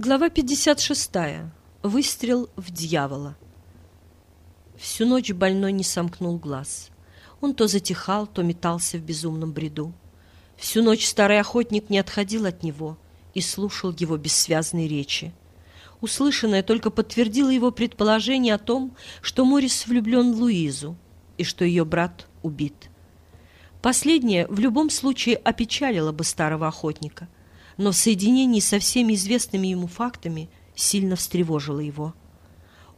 Глава 56. Выстрел в дьявола. Всю ночь больной не сомкнул глаз. Он то затихал, то метался в безумном бреду. Всю ночь старый охотник не отходил от него и слушал его бессвязные речи. Услышанное только подтвердило его предположение о том, что Морис влюблен в Луизу и что ее брат убит. Последнее в любом случае опечалило бы старого охотника – но в соединении со всеми известными ему фактами сильно встревожило его.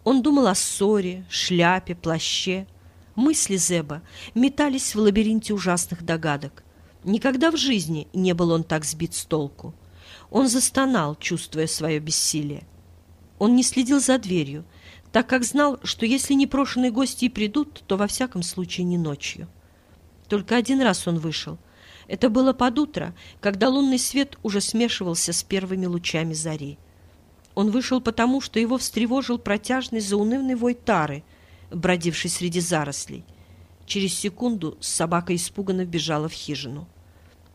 Он думал о ссоре, шляпе, плаще. Мысли Зеба метались в лабиринте ужасных догадок. Никогда в жизни не был он так сбит с толку. Он застонал, чувствуя свое бессилие. Он не следил за дверью, так как знал, что если непрошенные гости и придут, то во всяком случае не ночью. Только один раз он вышел — это было под утро, когда лунный свет уже смешивался с первыми лучами зари. Он вышел потому, что его встревожил протяжный заунывный вой тары, бродивший среди зарослей. Через секунду собака испуганно вбежала в хижину.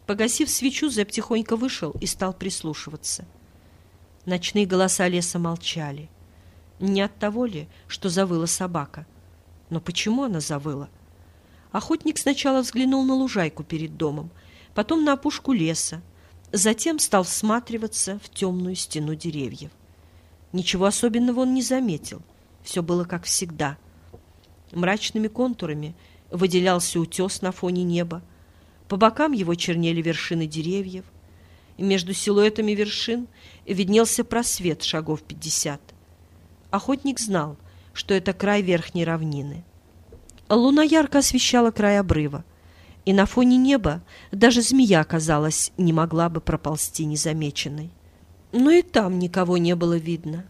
Погасив свечу, Зэп тихонько вышел и стал прислушиваться. Ночные голоса леса молчали. Не от того ли, что завыла собака? Но почему она завыла? Охотник сначала взглянул на лужайку перед домом — потом на опушку леса, затем стал всматриваться в темную стену деревьев. Ничего особенного он не заметил, все было как всегда. Мрачными контурами выделялся утес на фоне неба, по бокам его чернели вершины деревьев, между силуэтами вершин виднелся просвет шагов пятьдесят. Охотник знал, что это край верхней равнины. Луна ярко освещала край обрыва, и на фоне неба даже змея, казалось, не могла бы проползти незамеченной. Но и там никого не было видно.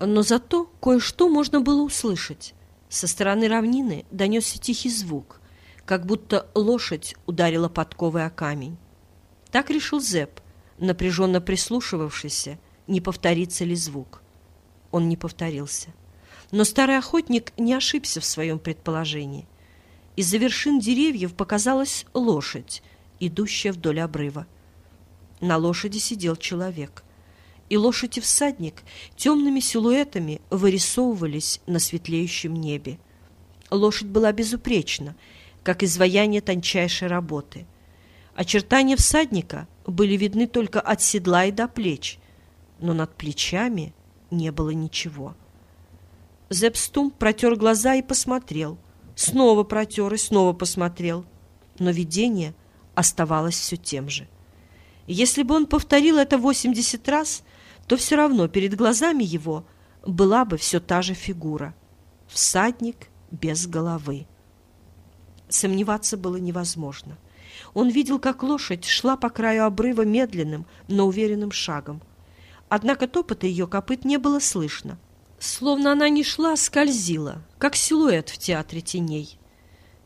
Но зато кое-что можно было услышать. Со стороны равнины донесся тихий звук, как будто лошадь ударила подковой о камень. Так решил Зэп, напряженно прислушивавшийся, не повторится ли звук. Он не повторился. Но старый охотник не ошибся в своем предположении. Из-за вершин деревьев показалась лошадь, идущая вдоль обрыва. На лошади сидел человек. И лошадь и всадник темными силуэтами вырисовывались на светлеющем небе. Лошадь была безупречна, как изваяние тончайшей работы. Очертания всадника были видны только от седла и до плеч, но над плечами не было ничего. Зепстум протер глаза и посмотрел — снова протер и снова посмотрел. Но видение оставалось все тем же. Если бы он повторил это восемьдесят раз, то все равно перед глазами его была бы все та же фигура. Всадник без головы. Сомневаться было невозможно. Он видел, как лошадь шла по краю обрыва медленным, но уверенным шагом. Однако топота ее копыт не было слышно. Словно она не шла, а скользила, как силуэт в театре теней.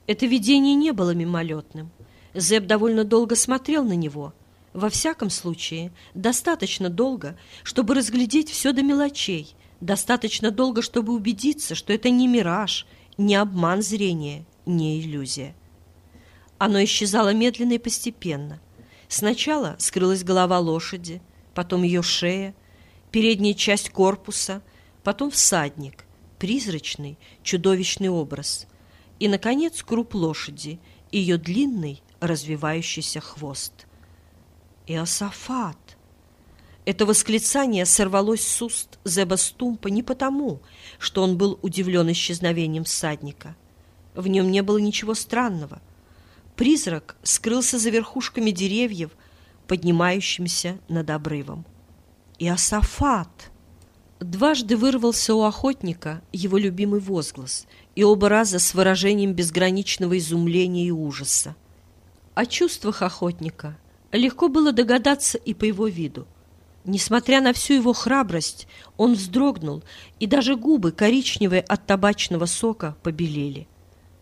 Это видение не было мимолетным. Зеб довольно долго смотрел на него. Во всяком случае, достаточно долго, чтобы разглядеть все до мелочей, достаточно долго, чтобы убедиться, что это не мираж, не обман зрения, не иллюзия. Оно исчезало медленно и постепенно. Сначала скрылась голова лошади, потом ее шея, передняя часть корпуса — потом всадник, призрачный, чудовищный образ, и, наконец, круп лошади, ее длинный, развивающийся хвост. Иосафат! Это восклицание сорвалось с уст Зеба Стумпа не потому, что он был удивлен исчезновением всадника. В нем не было ничего странного. Призрак скрылся за верхушками деревьев, поднимающимся над обрывом. Иосафат! Дважды вырвался у охотника его любимый возглас, и оба раза с выражением безграничного изумления и ужаса. О чувствах охотника легко было догадаться и по его виду. Несмотря на всю его храбрость, он вздрогнул, и даже губы, коричневые от табачного сока, побелели.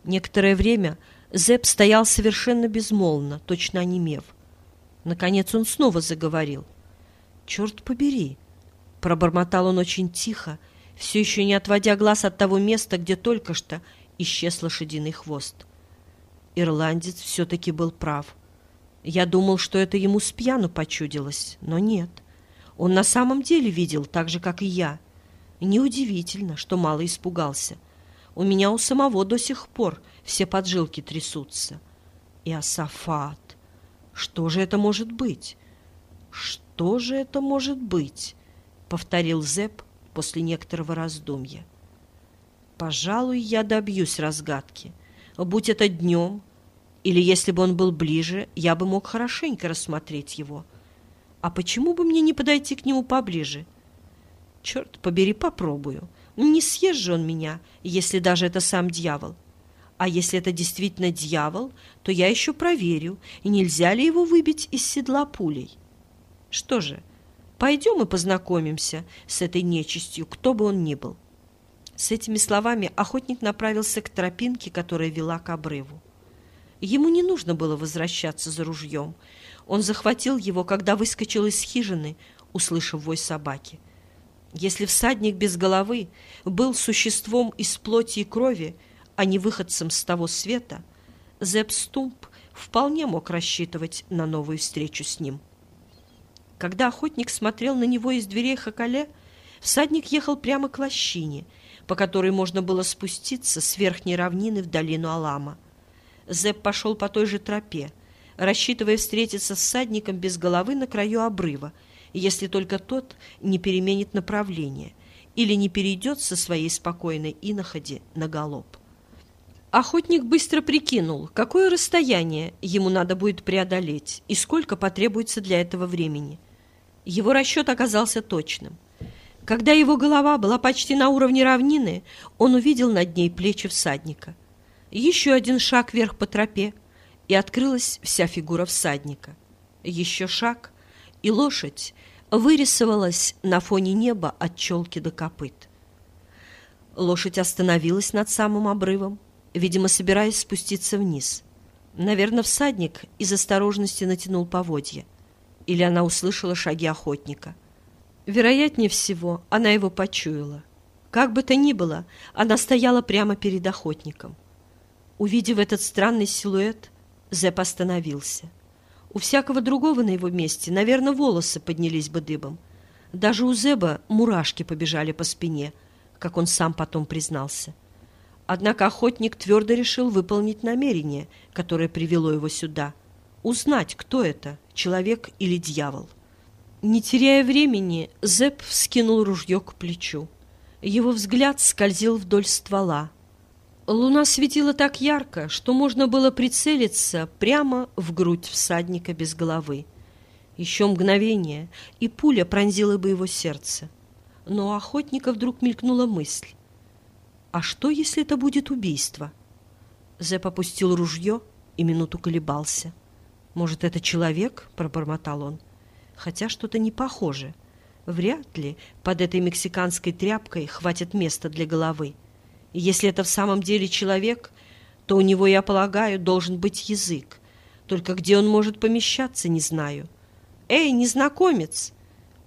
Некоторое время Зэп стоял совершенно безмолвно, точно онемев. Наконец он снова заговорил. «Черт побери!» Пробормотал он очень тихо, все еще не отводя глаз от того места, где только что исчез лошадиный хвост. Ирландец все-таки был прав. Я думал, что это ему с пьяну почудилось, но нет. Он на самом деле видел так же, как и я. Неудивительно, что мало испугался. У меня у самого до сих пор все поджилки трясутся. И Асафат. Что же это может быть? Что же это может быть? Повторил Зеп после некоторого раздумья. Пожалуй, я добьюсь разгадки. Будь это днем, или если бы он был ближе, я бы мог хорошенько рассмотреть его. А почему бы мне не подойти к нему поближе? Черт побери, попробую. Не съест же он меня, если даже это сам дьявол. А если это действительно дьявол, то я еще проверю, нельзя ли его выбить из седла пулей. Что же, пойдем и познакомимся с этой нечистью, кто бы он ни был. С этими словами охотник направился к тропинке, которая вела к обрыву. Ему не нужно было возвращаться за ружьем. Он захватил его, когда выскочил из хижины, услышав вой собаки. Если всадник без головы был существом из плоти и крови, а не выходцем с того света, Зепп Стумп вполне мог рассчитывать на новую встречу с ним. Когда охотник смотрел на него из дверей Хакале, всадник ехал прямо к лощине, по которой можно было спуститься с верхней равнины в долину Алама – Зепп пошел по той же тропе, рассчитывая встретиться с садником без головы на краю обрыва, если только тот не переменит направление или не перейдет со своей спокойной иноходи на галоп. Охотник быстро прикинул, какое расстояние ему надо будет преодолеть и сколько потребуется для этого времени. Его расчет оказался точным. Когда его голова была почти на уровне равнины, он увидел над ней плечи всадника – еще один шаг вверх по тропе, и открылась вся фигура всадника. Еще шаг, и лошадь вырисовалась на фоне неба от челки до копыт. Лошадь остановилась над самым обрывом, видимо, собираясь спуститься вниз. Наверное, всадник из осторожности натянул поводья. Или она услышала шаги охотника. Вероятнее всего, она его почуяла. Как бы то ни было, она стояла прямо перед охотником. Увидев этот странный силуэт, Зэп остановился. У всякого другого на его месте, наверное, волосы поднялись бы дыбом. Даже у Зеба мурашки побежали по спине, как он сам потом признался. Однако охотник твердо решил выполнить намерение, которое привело его сюда. Узнать, кто это, человек или дьявол. Не теряя времени, Зеб вскинул ружье к плечу. Его взгляд скользил вдоль ствола, Луна светила так ярко, что можно было прицелиться прямо в грудь всадника без головы. Еще мгновение, и пуля пронзила бы его сердце. Но у охотника вдруг мелькнула мысль. А что, если это будет убийство? Зэп опустил ружье и минуту колебался. «Может, это человек?» — пробормотал он. «Хотя что-то не похоже. Вряд ли под этой мексиканской тряпкой хватит места для головы. Если это в самом деле человек, то у него, я полагаю, должен быть язык. Только где он может помещаться, не знаю. Эй, незнакомец,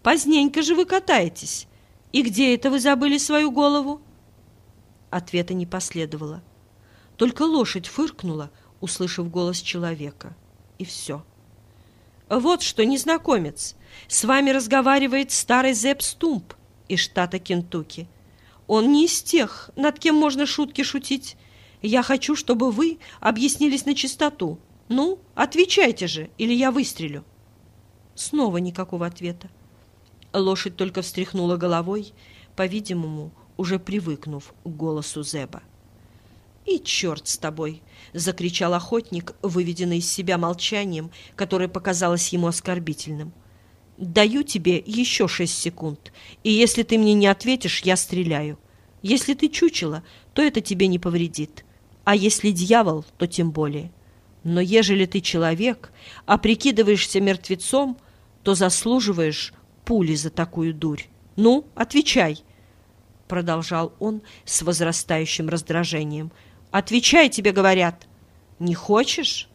поздненько же вы катаетесь. И где это вы забыли свою голову? Ответа не последовало. Только лошадь фыркнула, услышав голос человека. И все. Вот что, незнакомец, с вами разговаривает старый Зепп Стумп из штата Кентукки. Он не из тех, над кем можно шутки шутить. Я хочу, чтобы вы объяснились на чистоту. Ну, отвечайте же, или я выстрелю. Снова никакого ответа. Лошадь только встряхнула головой, по-видимому, уже привыкнув к голосу Зеба. «И черт с тобой!» — закричал охотник, выведенный из себя молчанием, которое показалось ему оскорбительным. Даю тебе еще шесть секунд, и если ты мне не ответишь, я стреляю. Если ты чучело, то это тебе не повредит, а если дьявол, то тем более. Но ежели ты человек, а прикидываешься мертвецом, то заслуживаешь пули за такую дурь. Ну, отвечай!» Продолжал он с возрастающим раздражением. «Отвечай, тебе говорят!» «Не хочешь?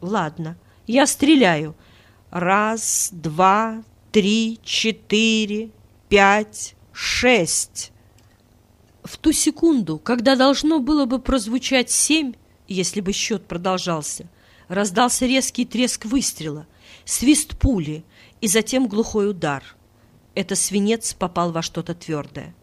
Ладно, я стреляю. Раз, два, три, четыре, пять, шесть. В ту секунду, когда должно было бы прозвучать семь, если бы счет продолжался, раздался резкий треск выстрела, свист пули и затем глухой удар. Это свинец попал во что-то твердое.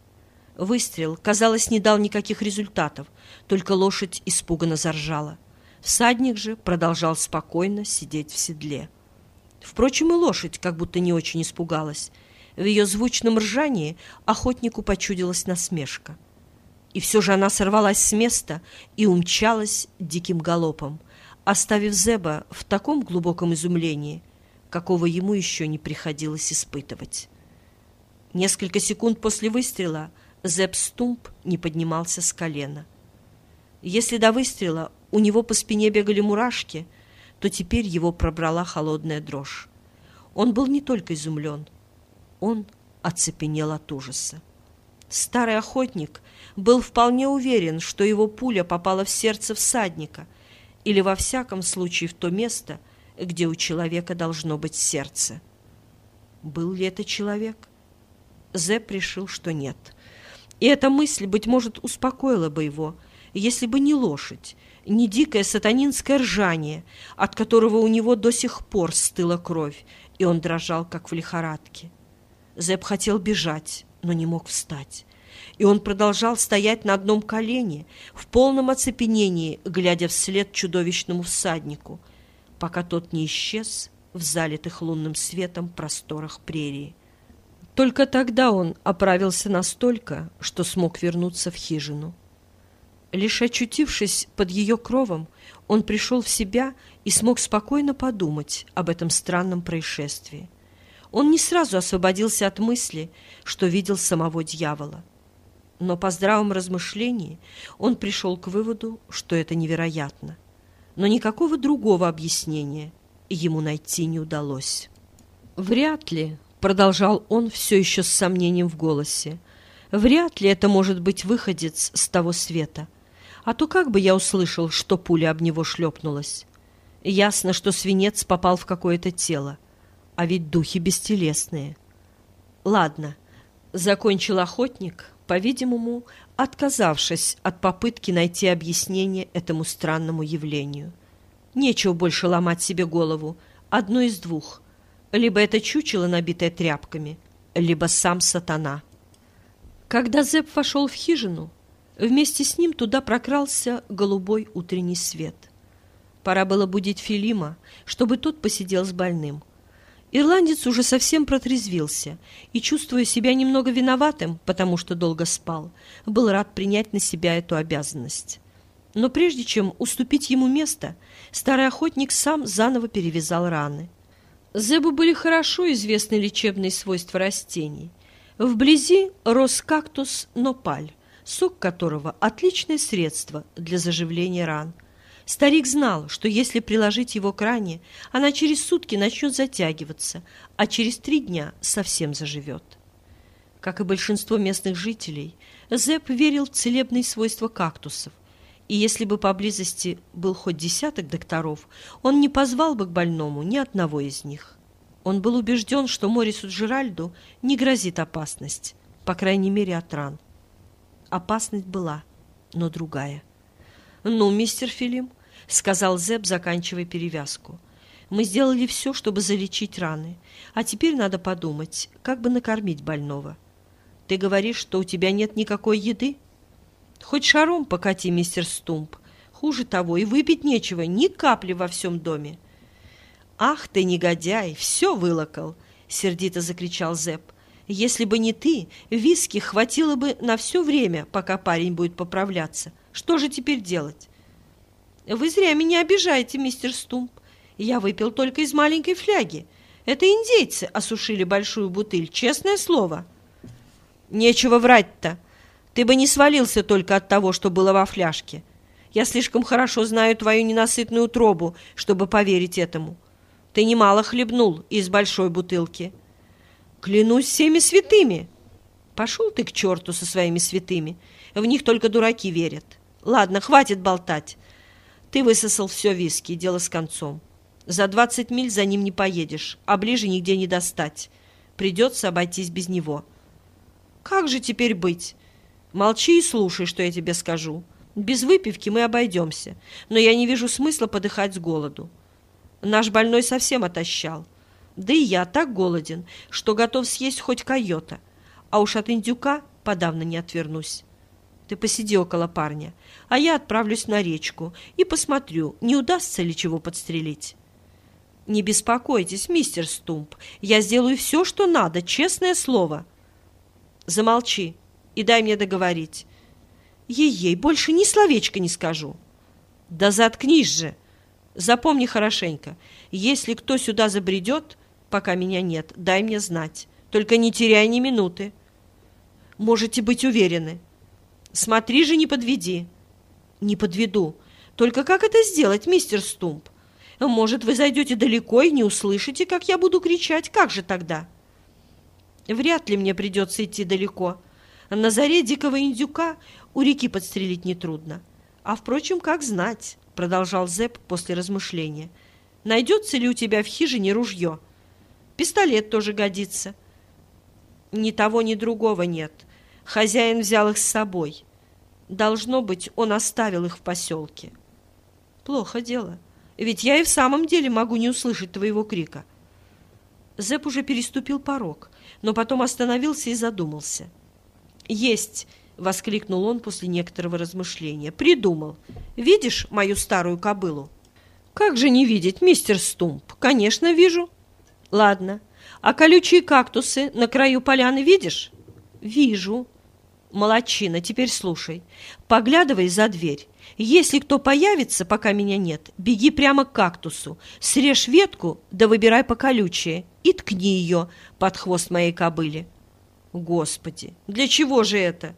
Выстрел, казалось, не дал никаких результатов, только лошадь испуганно заржала. Всадник же продолжал спокойно сидеть в седле. Впрочем, и лошадь как будто не очень испугалась. В ее звучном ржании охотнику почудилась насмешка. И все же она сорвалась с места и умчалась диким галопом, оставив Зеба в таком глубоком изумлении, какого ему еще не приходилось испытывать. Несколько секунд после выстрела Зеб Стумп не поднимался с колена. Если до выстрела у него по спине бегали мурашки, то теперь его пробрала холодная дрожь. Он был не только изумлен, он оцепенел от ужаса. Старый охотник был вполне уверен, что его пуля попала в сердце всадника или, во всяком случае, в то место, где у человека должно быть сердце. Был ли это человек? Зепп решил, что нет. И эта мысль, быть может, успокоила бы его, если бы не лошадь, не дикое сатанинское ржание, от которого у него до сих пор стыла кровь, и он дрожал, как в лихорадке. Зэп хотел бежать, но не мог встать. И он продолжал стоять на одном колене, в полном оцепенении, глядя вслед чудовищному всаднику, пока тот не исчез в залитых лунным светом просторах прерии. Только тогда он оправился настолько, что смог вернуться в хижину. Лишь очутившись под ее кровом, он пришел в себя и смог спокойно подумать об этом странном происшествии. Он не сразу освободился от мысли, что видел самого дьявола. Но по здравом размышлении он пришел к выводу, что это невероятно. Но никакого другого объяснения ему найти не удалось. «Вряд ли», — продолжал он все еще с сомнением в голосе, «вряд ли это может быть выходец с того света. А то как бы я услышал, что пуля об него шлепнулась? Ясно, что свинец попал в какое-то тело. А ведь духи бестелесные. Ладно, закончил охотник, по-видимому, отказавшись от попытки найти объяснение этому странному явлению. Нечего больше ломать себе голову. Одно из двух. Либо это чучело, набитое тряпками, либо сам сатана. Когда Зепп вошел в хижину, Вместе с ним туда прокрался голубой утренний свет. Пора было будить Филима, чтобы тот посидел с больным. Ирландец уже совсем протрезвился и, чувствуя себя немного виноватым, потому что долго спал, был рад принять на себя эту обязанность. Но прежде чем уступить ему место, старый охотник сам заново перевязал раны. Зебу были хорошо известны лечебные свойства растений. Вблизи рос кактус нопаль, сок которого – отличное средство для заживления ран. Старик знал, что если приложить его к ране, она через сутки начнет затягиваться, а через три дня совсем заживет. Как и большинство местных жителей, Зепп верил в целебные свойства кактусов, и если бы поблизости был хоть десяток докторов, он не позвал бы к больному ни одного из них. Он был убежден, что Морису Джеральду не грозит опасность, по крайней мере от ран. Опасность была, но другая. «Ну, мистер Филим», — сказал Зеб, заканчивая перевязку, — «мы сделали все, чтобы залечить раны, а теперь надо подумать, как бы накормить больного. Ты говоришь, что у тебя нет никакой еды? Хоть шаром покати, мистер Стумп. Хуже того, и выпить нечего, ни капли во всем доме». «Ах ты, негодяй, все вылокал!» — сердито закричал Зеб. Если бы не ты, виски хватило бы на все время, пока парень будет поправляться. Что же теперь делать? Вы зря меня обижаете, мистер Стумп. Я выпил только из маленькой фляги. Это индейцы осушили большую бутыль, честное слово. Нечего врать-то. Ты бы не свалился только от того, что было во фляжке. Я слишком хорошо знаю твою ненасытную утробу, чтобы поверить этому. Ты немало хлебнул из большой бутылки. Клянусь всеми святыми. Пошел ты к черту со своими святыми. В них только дураки верят. Ладно, хватит болтать. Ты высосал все виски, дело с концом. За двадцать миль за ним не поедешь, а ближе нигде не достать. Придется обойтись без него. Как же теперь быть? Молчи и слушай, что я тебе скажу. Без выпивки мы обойдемся, но я не вижу смысла подыхать с голоду. Наш больной совсем отощал. Да и я так голоден, что готов съесть хоть койота, а уж от индюка подавно не отвернусь. Ты посиди около парня, а я отправлюсь на речку и посмотрю, не удастся ли чего подстрелить. Не беспокойтесь, мистер Стумп, я сделаю все, что надо, честное слово. Замолчи и дай мне договорить. Ей-ей, больше ни словечка не скажу. Да заткнись же! Запомни хорошенько, если кто сюда забредет, пока меня нет, дай мне знать. Только не теряй ни минуты. Можете быть уверены. Смотри же, не подведи. Не подведу. Только как это сделать, мистер Стумп? Может, вы зайдете далеко и не услышите, как я буду кричать? Как же тогда? Вряд ли мне придется идти далеко. На заре дикого индюка у реки подстрелить нетрудно. А, впрочем, как знать, продолжал Зэп после размышления. Найдется ли у тебя в хижине ружье? Пистолет тоже годится. Ни того, ни другого нет. Хозяин взял их с собой. Должно быть, он оставил их в поселке. Плохо дело. Ведь я и в самом деле могу не услышать твоего крика. Зэп уже переступил порог, но потом остановился и задумался. «Есть!» — воскликнул он после некоторого размышления. «Придумал. Видишь мою старую кобылу?» «Как же не видеть, мистер Стумп? Конечно, вижу». «Ладно. А колючие кактусы на краю поляны видишь?» «Вижу». «Молодчина, теперь слушай. Поглядывай за дверь. Если кто появится, пока меня нет, беги прямо к кактусу, срежь ветку, да выбирай поколючее и ткни ее под хвост моей кобыли». «Господи, для чего же это?»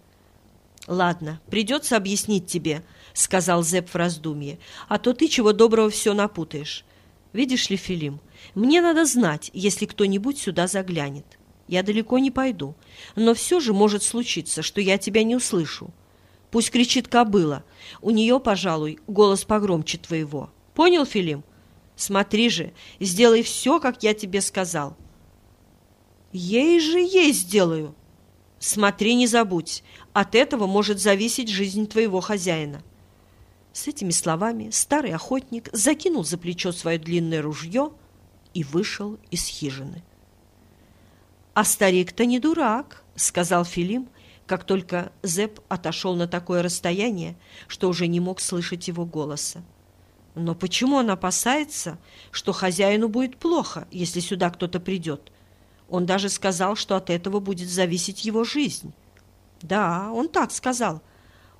«Ладно, придется объяснить тебе», — сказал Зепп в раздумье, «а то ты чего доброго все напутаешь. Видишь ли, Филим, мне надо знать, если кто-нибудь сюда заглянет. Я далеко не пойду, но все же может случиться, что я тебя не услышу. Пусть кричит кобыла, у нее, пожалуй, голос погромче твоего. Понял, Филим? Смотри же, сделай все, как я тебе сказал». «Ей же ей сделаю!» Смотри, не забудь, от этого может зависеть жизнь твоего хозяина. С этими словами старый охотник закинул за плечо свое длинное ружье и вышел из хижины. «А старик-то не дурак», — сказал Филим, как только Зэп отошел на такое расстояние, что уже не мог слышать его голоса. «Но почему он опасается, что хозяину будет плохо, если сюда кто-то придет?» Он даже сказал, что от этого будет зависеть его жизнь. Да, он так сказал.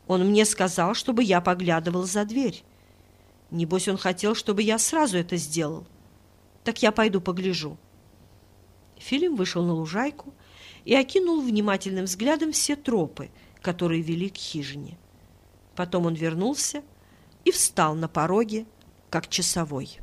Он мне сказал, чтобы я поглядывал за дверь. Небось, он хотел, чтобы я сразу это сделал. Так я пойду погляжу. Филим вышел на лужайку и окинул внимательным взглядом все тропы, которые вели к хижине. Потом он вернулся и встал на пороге, как часовой.